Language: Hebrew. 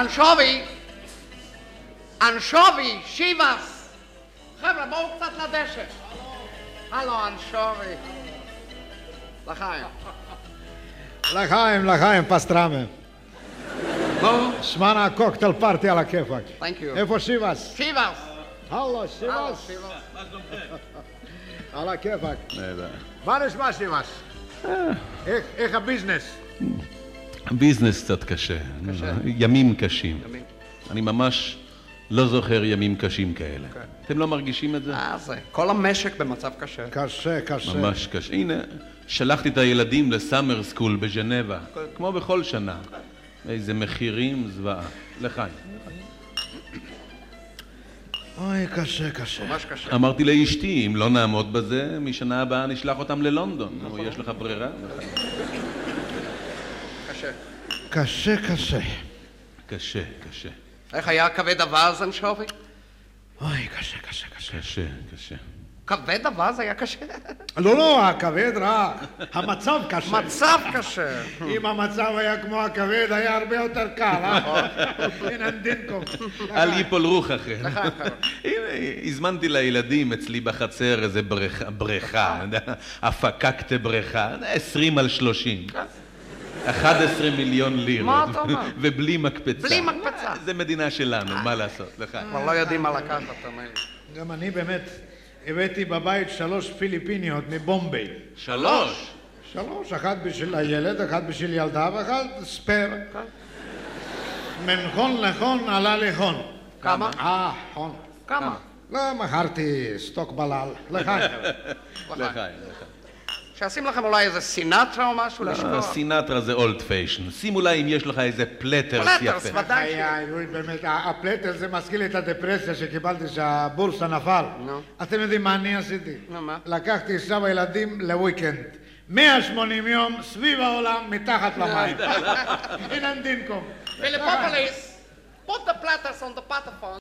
אנשובי! אנשובי! שיבס! חבר'ה, בואו קצת לדשא. הלו, אנשובי. לחיים. לחיים, לחיים, פסטרמה. נו, שמנה קוקטייל פארטי על הכיפאק. איפה שיבס? שיבס! הלו, שיבס. על הכיפאק. מה נשמע שיבס? איך- איך הביזנס? ביזנס קצת קשה. קשה. ימים קשים. ימים. אני ממש לא זוכר ימים קשים כאלה. אתם לא מרגישים את זה? אה, זה. כל המשק במצב קשה. קשה, קשה. ממש קשה. הנה, שלחתי את הילדים ל summer school בז'נבה, כמו בכל שנה. איזה מחירים זוועה. לחיים. אוי, קשה, קשה. ממש קשה. אמרתי לאשתי, אם לא נעמוד בזה, משנה הבאה נשלח אותם ללונדון. נו, יש לך ברירה? קשה. קשה, קשה. קשה, קשה. איך היה כבד אווז, אנשובי? אוי, קשה, קשה, קשה. קשה, קשה. כבד אווז היה קשה. לא, לא, הכבד רע. המצב קשה. מצב קשה. אם המצב היה כמו הכבד, היה הרבה יותר קל, אה? הנה דינקום. אל ייפול רוחכם. לחיים, חבר'ה. הנה, הזמנתי לילדים אצלי בחצר איזה בריכה, הפקקטה בריכה, 20 על 30. 11 מיליון לירות. מה אתה אומר? ובלי מקפצה. בלי מקפצה. זה מדינה שלנו, מה לעשות? לך. כבר לא יודעים מה לקחת, אתה אומר. גם אני באמת הבאתי בבית שלוש פיליפיניות מבומביי. שלוש. שלוש, אחת בשביל הילד, אחת בשביל ילדה ואחת ספייר. מנחון לחון עלה לחון. כמה? אה, חון. כמה? לא, מכרתי סטוק בלל. לחיים. לחיים. לחיים. שישים לכם אולי איזה סינטרה או משהו לשכוח. סינטרה זה אולד פיישן. שים אולי אם יש לך איזה פלטרס פלטרס, יפה. ודאי. איי, אוי, באמת, הפלטר זה מזכיר לי את הדפרסיה שקיבלתי שהבורסה נפל. נו. אתם יודעים מה אני עשיתי? נו, מה? לקחתי אישה וילדים לוויקנד. 180 יום סביב העולם מתחת למים. הנה דינקום. Philippopolis, put the platters on the platform.